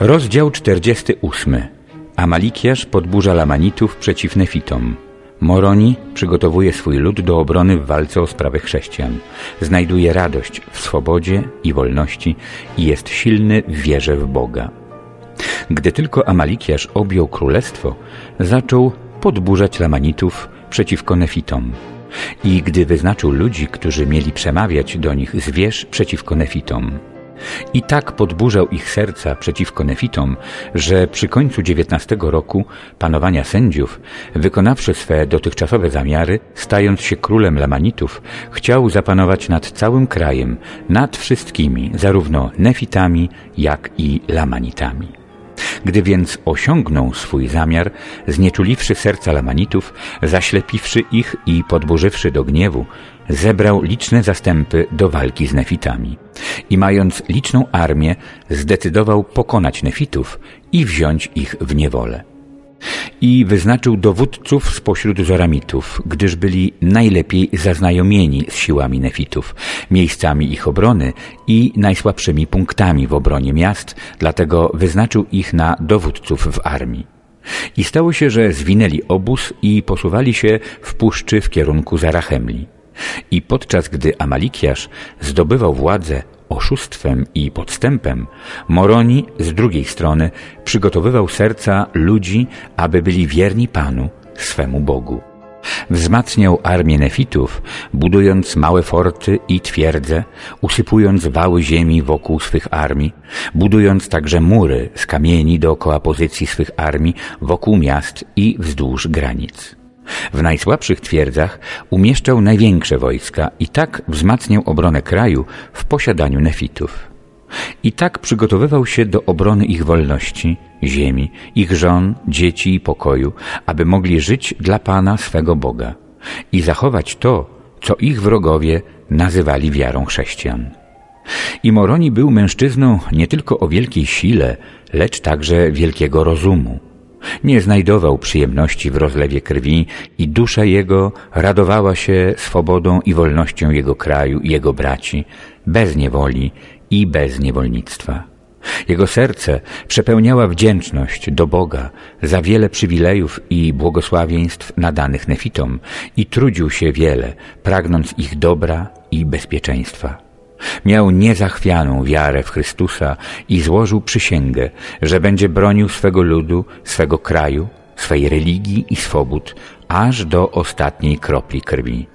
Rozdział 48. Amalikiasz podburza Lamanitów przeciw Nefitom. Moroni przygotowuje swój lud do obrony w walce o sprawy chrześcijan. Znajduje radość w swobodzie i wolności i jest silny w wierze w Boga. Gdy tylko Amalikiasz objął królestwo, zaczął podburzać Lamanitów przeciwko Nefitom. I gdy wyznaczył ludzi, którzy mieli przemawiać do nich zwierz przeciwko Nefitom. I tak podburzał ich serca przeciwko nefitom, że przy końcu XIX roku panowania sędziów, wykonawszy swe dotychczasowe zamiary, stając się królem Lamanitów, chciał zapanować nad całym krajem, nad wszystkimi, zarówno nefitami, jak i Lamanitami. Gdy więc osiągnął swój zamiar, znieczuliwszy serca Lamanitów, zaślepiwszy ich i podburzywszy do gniewu, zebrał liczne zastępy do walki z Nefitami i mając liczną armię zdecydował pokonać Nefitów i wziąć ich w niewolę. I wyznaczył dowódców spośród Zoramitów, gdyż byli najlepiej zaznajomieni z siłami Nefitów, miejscami ich obrony i najsłabszymi punktami w obronie miast, dlatego wyznaczył ich na dowódców w armii. I stało się, że zwinęli obóz i posuwali się w puszczy w kierunku Zarachemli. I podczas gdy Amalikiasz zdobywał władzę oszustwem i podstępem, Moroni z drugiej strony przygotowywał serca ludzi, aby byli wierni Panu, swemu Bogu. Wzmacniał armię nefitów, budując małe forty i twierdze, usypując wały ziemi wokół swych armii, budując także mury z kamieni dookoła pozycji swych armii wokół miast i wzdłuż granic. W najsłabszych twierdzach umieszczał największe wojska i tak wzmacniał obronę kraju w posiadaniu nefitów. I tak przygotowywał się do obrony ich wolności, ziemi, ich żon, dzieci i pokoju, aby mogli żyć dla Pana swego Boga i zachować to, co ich wrogowie nazywali wiarą chrześcijan. I Moroni był mężczyzną nie tylko o wielkiej sile, lecz także wielkiego rozumu. Nie znajdował przyjemności w rozlewie krwi i dusza jego radowała się swobodą i wolnością jego kraju i jego braci, bez niewoli i bez niewolnictwa. Jego serce przepełniała wdzięczność do Boga za wiele przywilejów i błogosławieństw nadanych nefitom i trudził się wiele, pragnąc ich dobra i bezpieczeństwa. Miał niezachwianą wiarę w Chrystusa i złożył przysięgę, że będzie bronił swego ludu, swego kraju, swej religii i swobód, aż do ostatniej kropli krwi.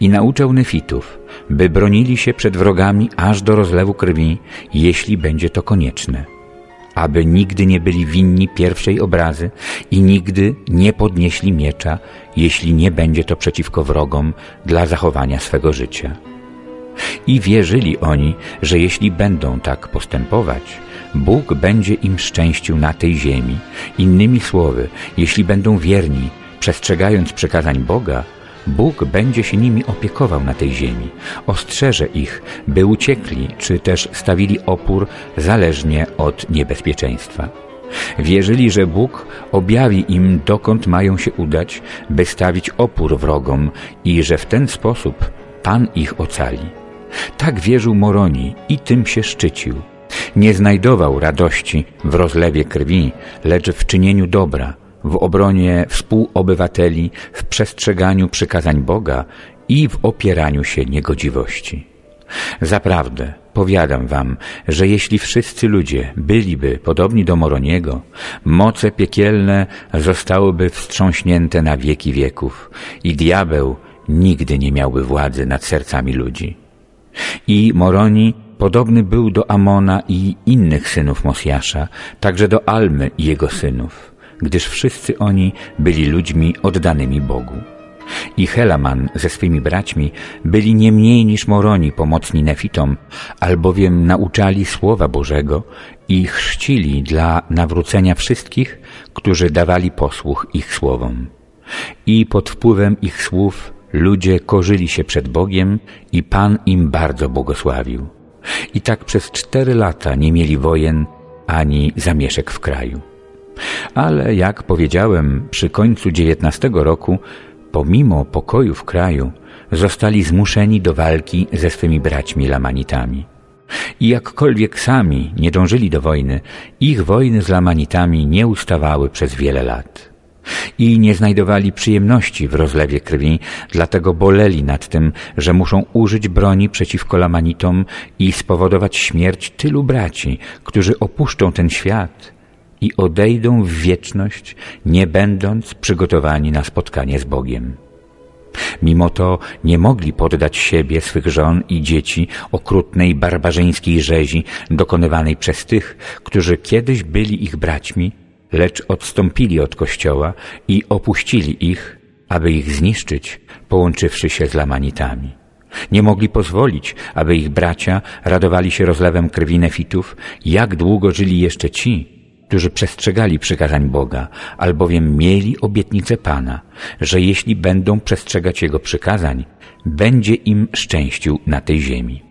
I nauczał nefitów, by bronili się przed wrogami aż do rozlewu krwi, jeśli będzie to konieczne. Aby nigdy nie byli winni pierwszej obrazy i nigdy nie podnieśli miecza, jeśli nie będzie to przeciwko wrogom dla zachowania swego życia. I wierzyli oni, że jeśli będą tak postępować, Bóg będzie im szczęścił na tej ziemi. Innymi słowy, jeśli będą wierni, przestrzegając przykazań Boga, Bóg będzie się nimi opiekował na tej ziemi, ostrzeże ich, by uciekli, czy też stawili opór zależnie od niebezpieczeństwa. Wierzyli, że Bóg objawi im, dokąd mają się udać, by stawić opór wrogom i że w ten sposób Pan ich ocali. Tak wierzył Moroni i tym się szczycił. Nie znajdował radości w rozlewie krwi, lecz w czynieniu dobra, w obronie współobywateli, w przestrzeganiu przykazań Boga i w opieraniu się niegodziwości. Zaprawdę, powiadam wam, że jeśli wszyscy ludzie byliby podobni do Moroniego, moce piekielne zostałyby wstrząśnięte na wieki wieków i diabeł nigdy nie miałby władzy nad sercami ludzi. I Moroni podobny był do Amona i innych synów Mosjasza, także do Almy i jego synów, gdyż wszyscy oni byli ludźmi oddanymi Bogu. I Helaman ze swymi braćmi byli nie mniej niż Moroni pomocni Nefitom, albowiem nauczali Słowa Bożego i chrzcili dla nawrócenia wszystkich, którzy dawali posłuch ich słowom. I pod wpływem ich słów Ludzie korzyli się przed Bogiem i Pan im bardzo błogosławił. I tak przez cztery lata nie mieli wojen ani zamieszek w kraju. Ale jak powiedziałem, przy końcu dziewiętnastego roku, pomimo pokoju w kraju, zostali zmuszeni do walki ze swymi braćmi Lamanitami. I jakkolwiek sami nie dążyli do wojny, ich wojny z Lamanitami nie ustawały przez wiele lat. I nie znajdowali przyjemności w rozlewie krwi, dlatego boleli nad tym, że muszą użyć broni przeciwko Lamanitom i spowodować śmierć tylu braci, którzy opuszczą ten świat i odejdą w wieczność, nie będąc przygotowani na spotkanie z Bogiem. Mimo to nie mogli poddać siebie, swych żon i dzieci okrutnej, barbarzyńskiej rzezi dokonywanej przez tych, którzy kiedyś byli ich braćmi, lecz odstąpili od Kościoła i opuścili ich, aby ich zniszczyć, połączywszy się z Lamanitami. Nie mogli pozwolić, aby ich bracia radowali się rozlewem krwi nefitów, jak długo żyli jeszcze ci, którzy przestrzegali przykazań Boga, albowiem mieli obietnicę Pana, że jeśli będą przestrzegać Jego przykazań, będzie im szczęścił na tej ziemi.